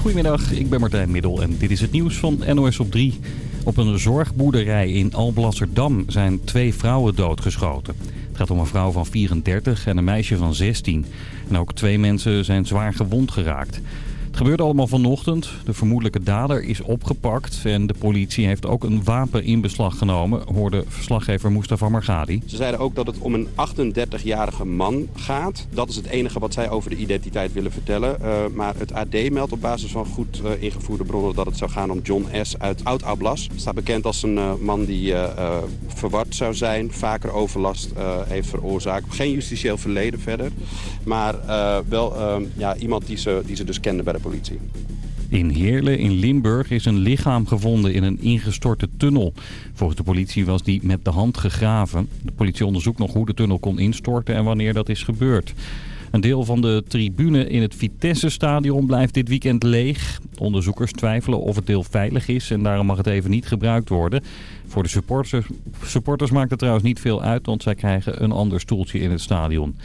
Goedemiddag, ik ben Martijn Middel en dit is het nieuws van NOS op 3. Op een zorgboerderij in Alblasserdam zijn twee vrouwen doodgeschoten. Het gaat om een vrouw van 34 en een meisje van 16. En ook twee mensen zijn zwaar gewond geraakt. Het gebeurde allemaal vanochtend. De vermoedelijke dader is opgepakt en de politie heeft ook een wapen in beslag genomen, hoorde verslaggever Mustafa Margadi. Ze zeiden ook dat het om een 38-jarige man gaat. Dat is het enige wat zij over de identiteit willen vertellen. Uh, maar het AD meldt op basis van goed uh, ingevoerde bronnen dat het zou gaan om John S. uit Oud-Ablas. Staat bekend als een uh, man die verward zou zijn, vaker overlast heeft veroorzaakt. Geen justitieel verleden verder, maar wel ja, iemand die ze, die ze dus kenden bij de politie. In Heerlen in Limburg is een lichaam gevonden in een ingestorte tunnel. Volgens de politie was die met de hand gegraven. De politie onderzoekt nog hoe de tunnel kon instorten en wanneer dat is gebeurd. Een deel van de tribune in het Vitesse-stadion blijft dit weekend leeg. Onderzoekers twijfelen of het deel veilig is en daarom mag het even niet gebruikt worden. Voor de supporters, supporters maakt het trouwens niet veel uit, want zij krijgen een ander stoeltje in het stadion.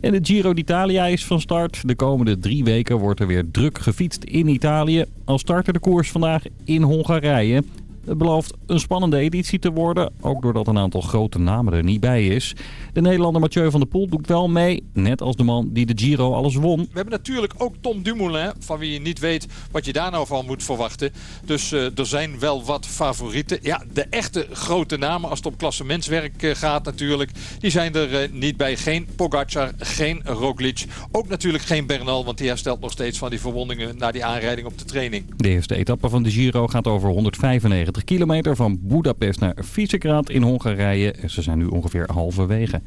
En de Giro d'Italia is van start. De komende drie weken wordt er weer druk gefietst in Italië. Al startte de koers vandaag in Hongarije. Het belooft een spannende editie te worden, ook doordat een aantal grote namen er niet bij is. De Nederlander Mathieu van der Poel doet wel mee, net als de man die de Giro alles won. We hebben natuurlijk ook Tom Dumoulin, van wie je niet weet wat je daar nou van moet verwachten. Dus uh, er zijn wel wat favorieten. Ja, de echte grote namen, als het om klassementswerk uh, gaat natuurlijk, die zijn er uh, niet bij. Geen Pogacar, geen Roglic, ook natuurlijk geen Bernal, want die herstelt nog steeds van die verwondingen na die aanrijding op de training. De eerste etappe van de Giro gaat over 195 kilometer van Budapest naar Visegrad in Hongarije. Ze zijn nu ongeveer halverwege.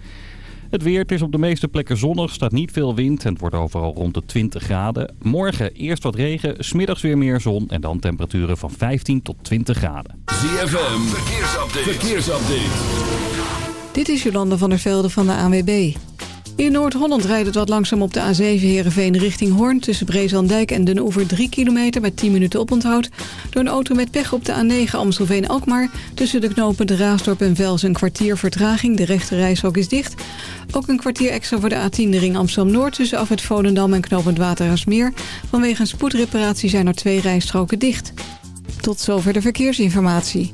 Het weer, het is op de meeste plekken zonnig, staat niet veel wind en het wordt overal rond de 20 graden. Morgen eerst wat regen, smiddags weer meer zon en dan temperaturen van 15 tot 20 graden. ZFM, verkeersupdate. verkeersupdate. Dit is Jolanda van der Velde van de ANWB. In Noord-Holland rijdt het wat langzaam op de A7 Heerenveen richting Hoorn... tussen Breeslandijk en Den Oever 3 kilometer met 10 minuten oponthoud. Door een auto met pech op de A9 Amstelveen-Alkmaar... tussen de knopen de Raasdorp en Vels een kwartier vertraging. De rechte reishok is dicht. Ook een kwartier extra voor de A10 de ring Amsterdam-Noord... tussen af het Volendam en knopend Waterasmeer. Vanwege een spoedreparatie zijn er twee rijstroken dicht. Tot zover de verkeersinformatie.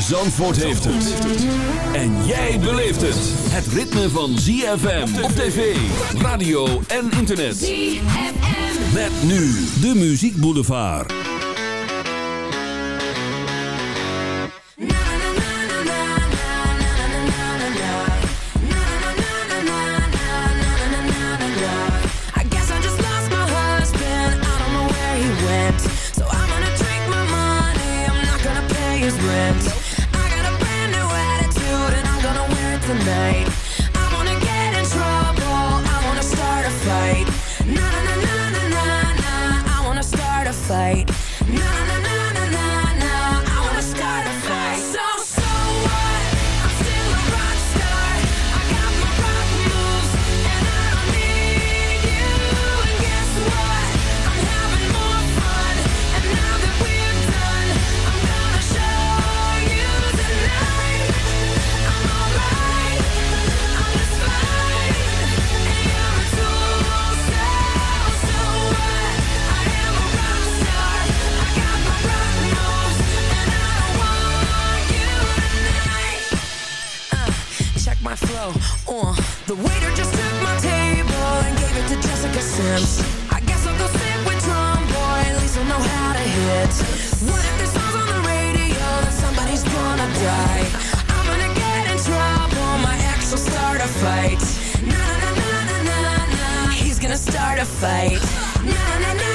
Zandvoort heeft het. En jij beleeft het. Het ritme van ZFM op tv, radio en internet. ZFM. Met nu de Muziek Boulevard. I guess I just lost my husband. I don't know where he went. So I'm gonna drink my money. I'm not gonna pay his rent. Tonight. I wanna get in trouble. I wanna start a fight. Na na na na na na na. I wanna start a fight. fight. Na, na, na.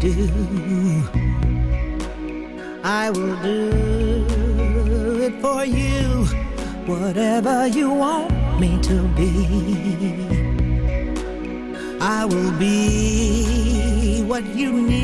do, I will do it for you, whatever you want me to be. I will be what you need.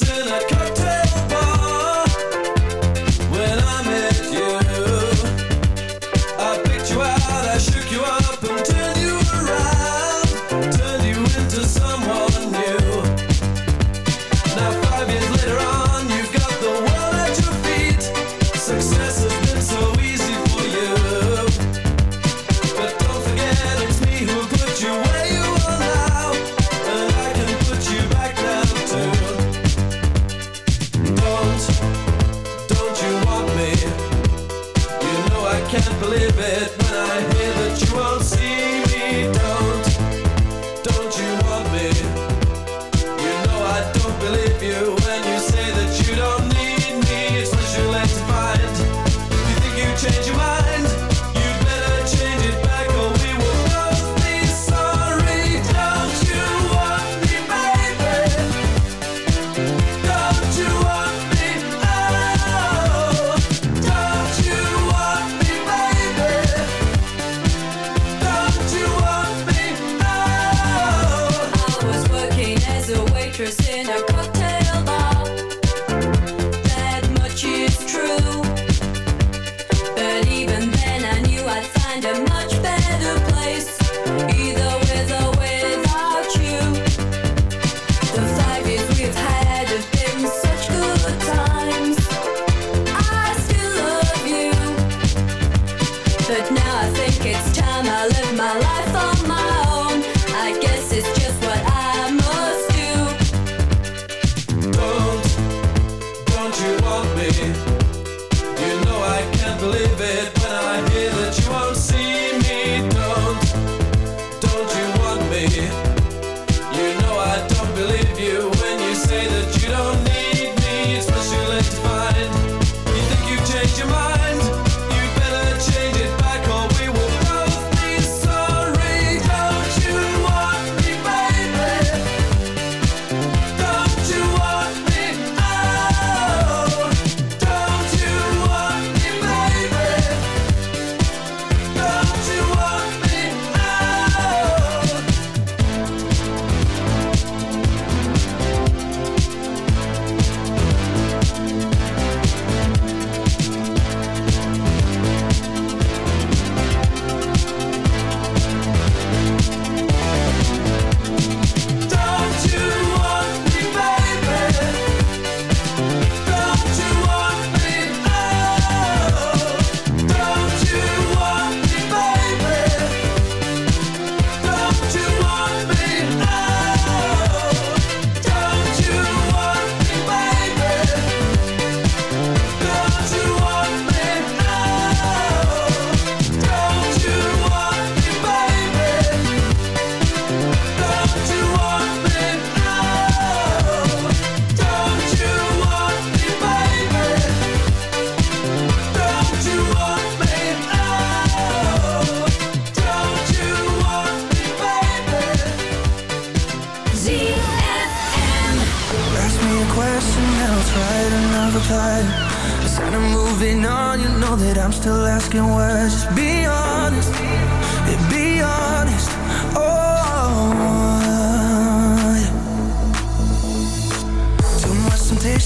listen, I live it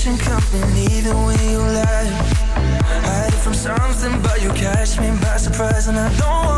ocean company even when you lie. Hiding from something but you catch me by surprise and I don't want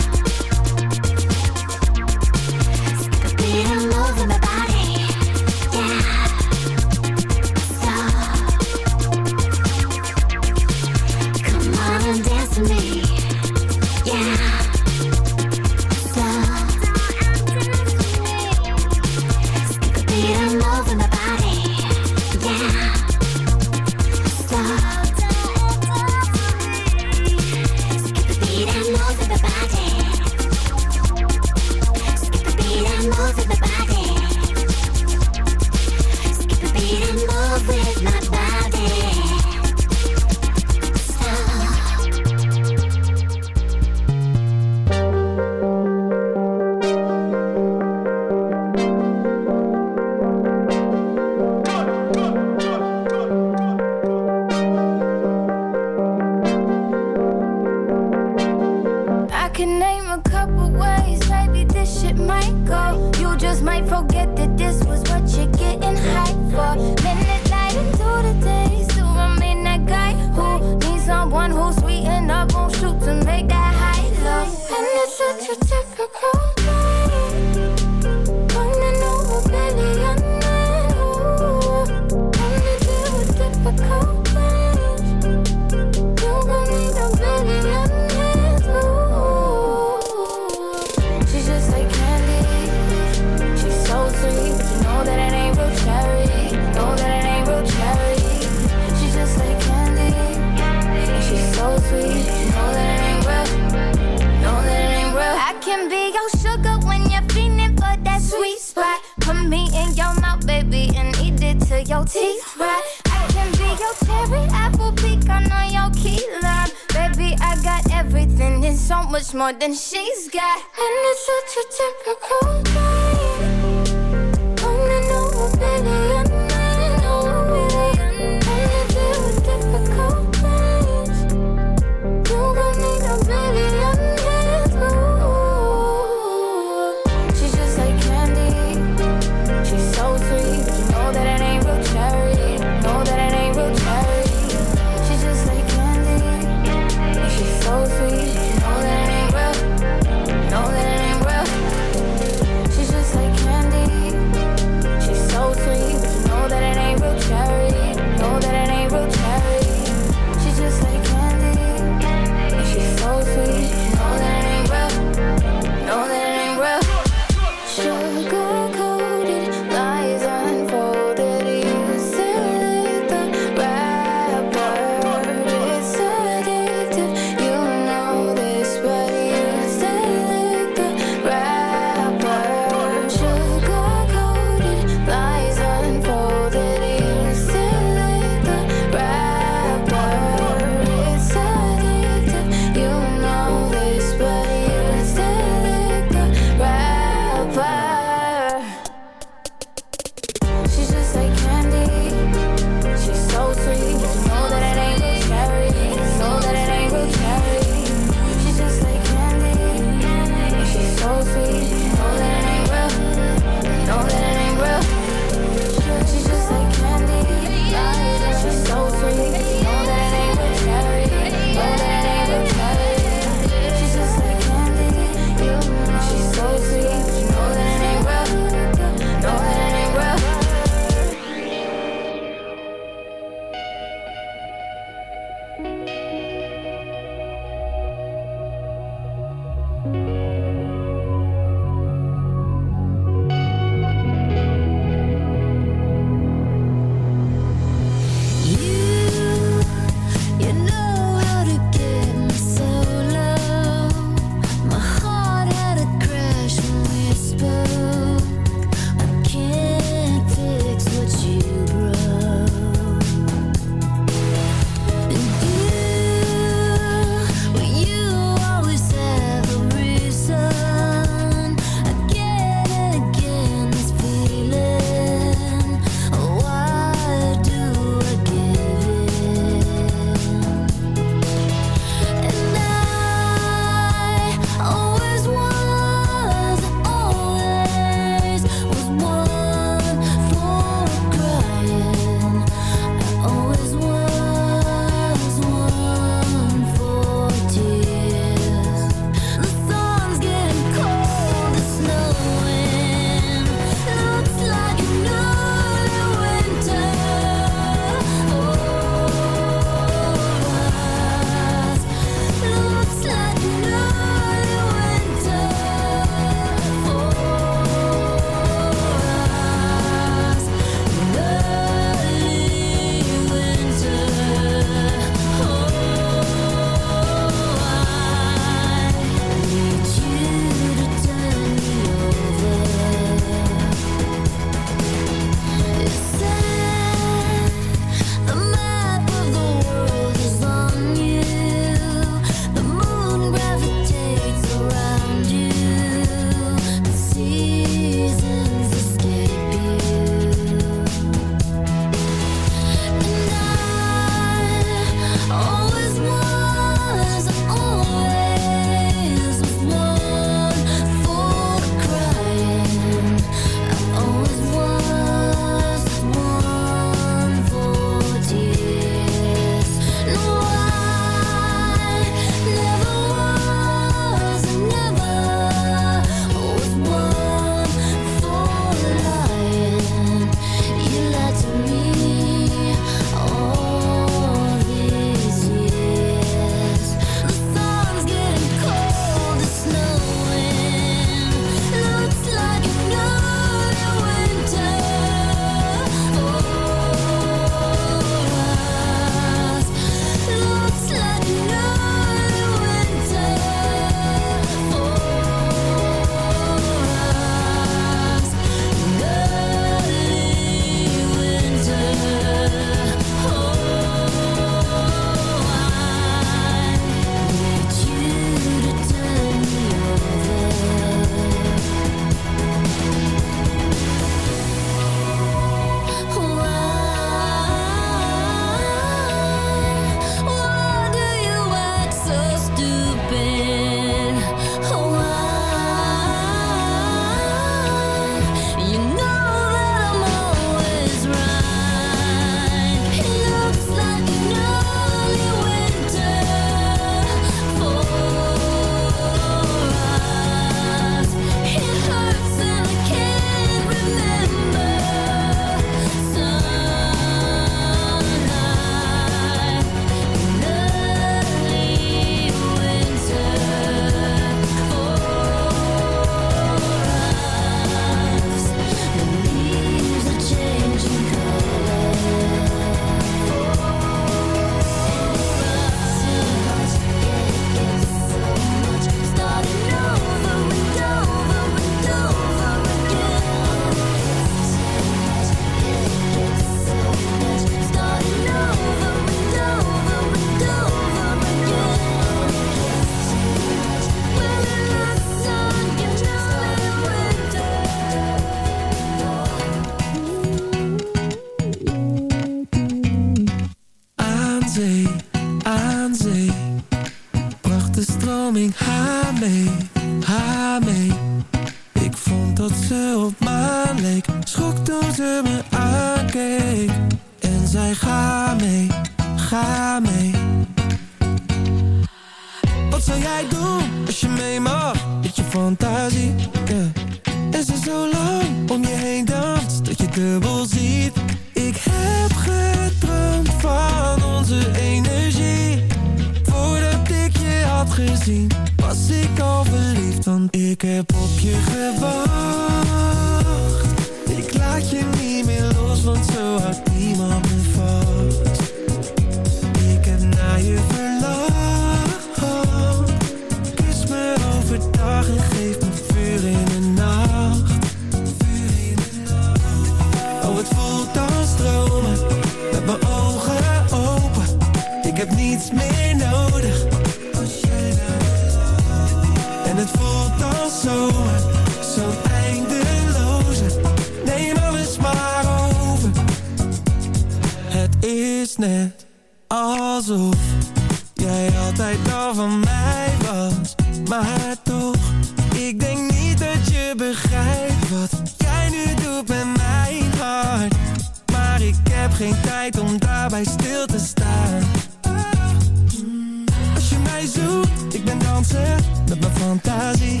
fantasie.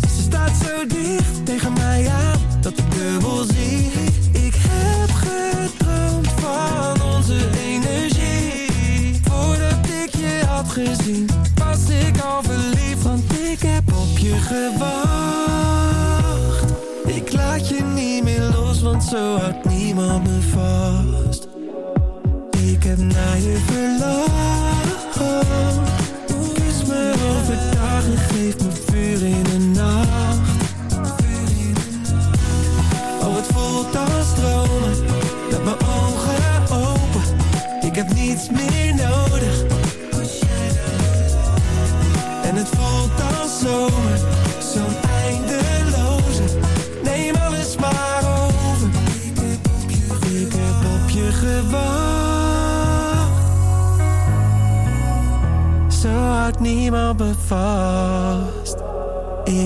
Ze staat zo dicht tegen mij aan, dat ik dubbel zie. Ik heb gedroomd van onze energie. Voordat ik je had gezien, was ik al verliefd. Want ik heb op je gewacht. Ik laat je niet meer los, want zo had niemand me vast.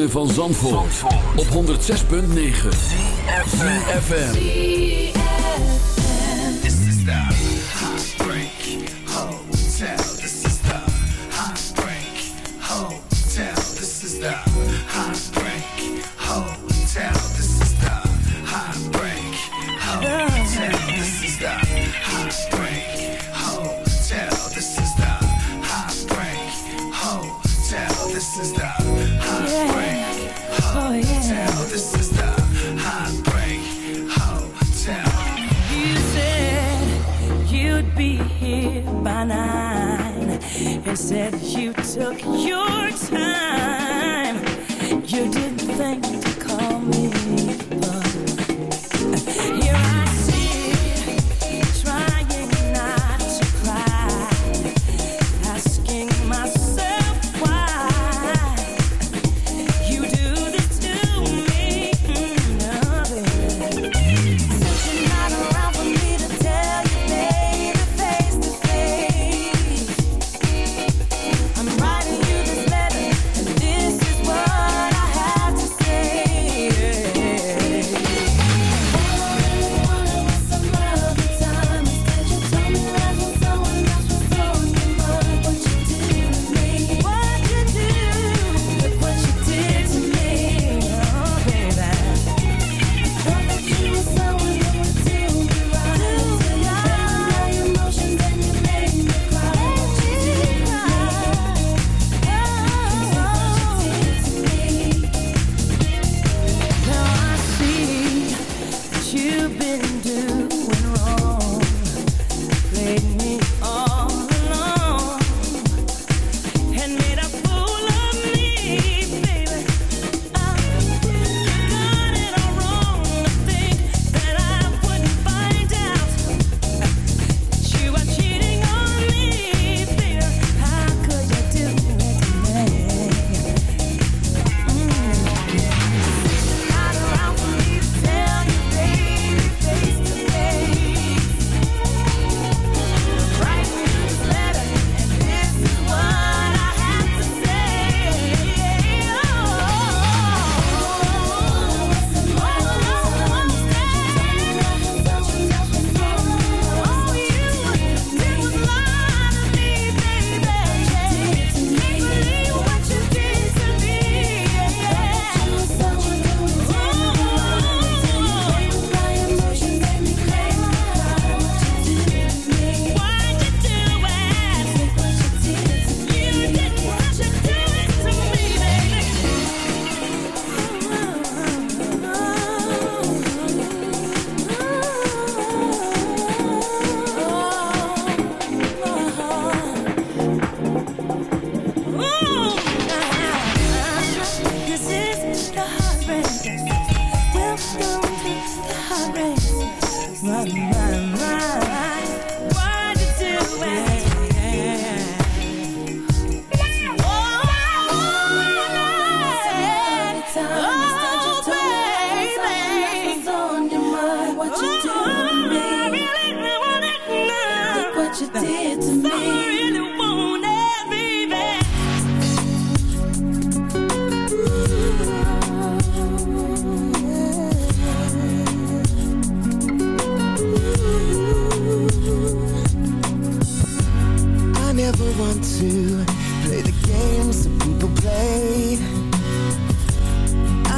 ritme van Zandvoort, Zandvoort. op 106.9 CFFM This is the Heartbreak Hotel. This is the Heartbreak Hotel. This is the Heartbreak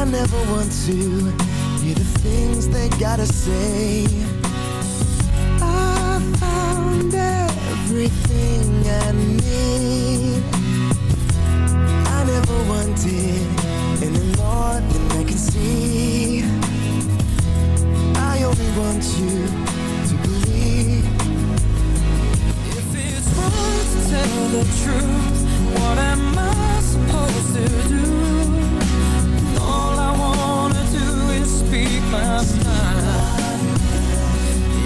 I never want to hear the things they gotta say. I found everything I need. I never wanted any more than I can see. I only want you to believe. If it's wrong to tell the truth, what am I supposed to do? break my spine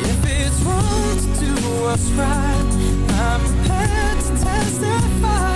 If it's wrong to do what's right I'm prepared to testify.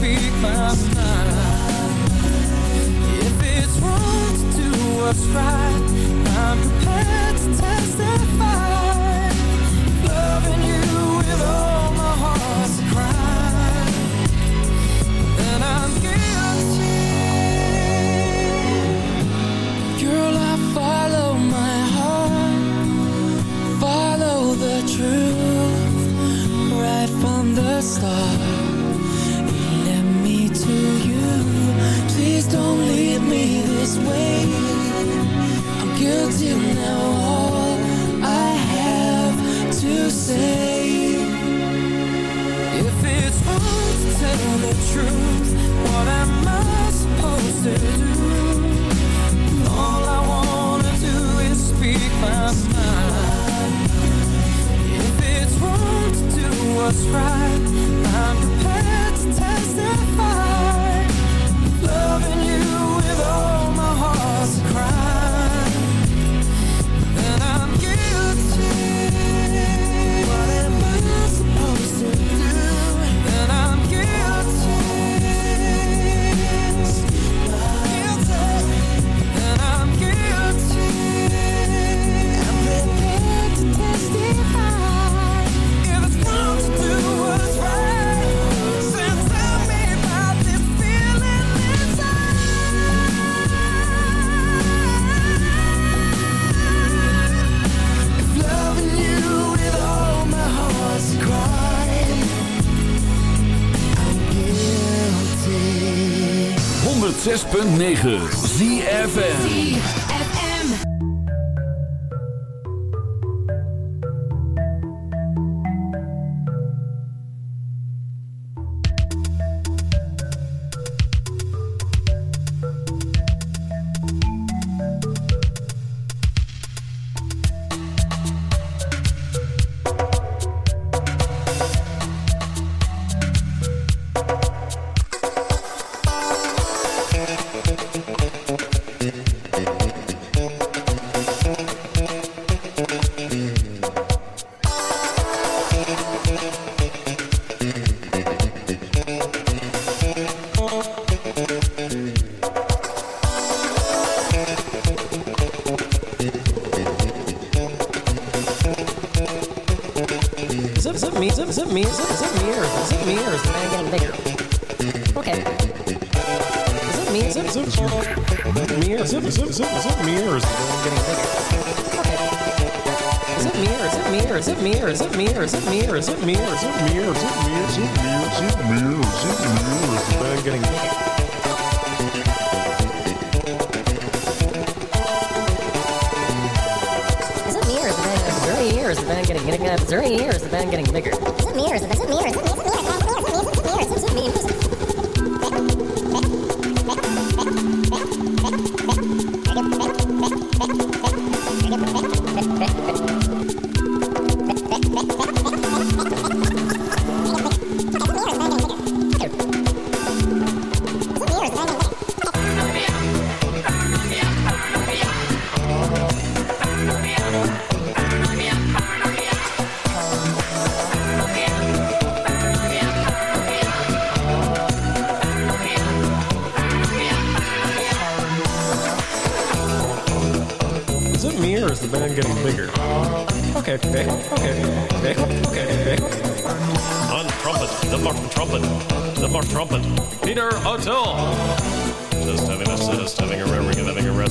speak my mind. If it's wrong to do what's right, I'm prepared to testify. 106.9 ZFN Is it, is it me or is the one getting bigger? Is it me or is it me or is it me or is it me or is it me or is it me or is it me or is it me or is it me or is it me or is it me or is the bag getting bigger? Is it me or is the band getting bigger? Is it me or is the band getting bigger? Is it me or is the band getting bigger?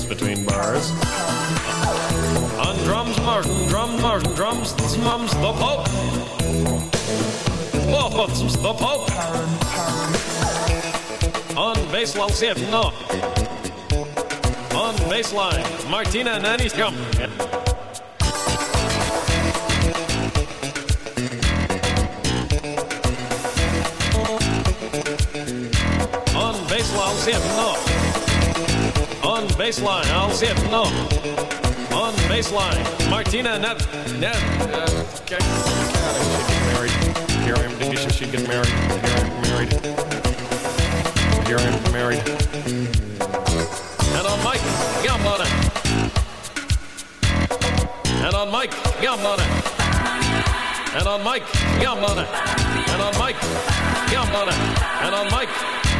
Between bars. On drums, Martin, drum, Martin, drums, mums, the Pope. Both the Pope. On bass, no. On baseline, Martina Nanny's come. On baseline, no. Baseline, I'll see it, no. On baseline, Martina Net. Net. Uh, okay. She get married. Here I am. Did you she get married? Here I am married. Here I am married. And on Mike, yum on it. And on Mike, yum on it. And on Mike, yum on it. And on Mike, yum on it. And on Mike,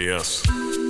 PS.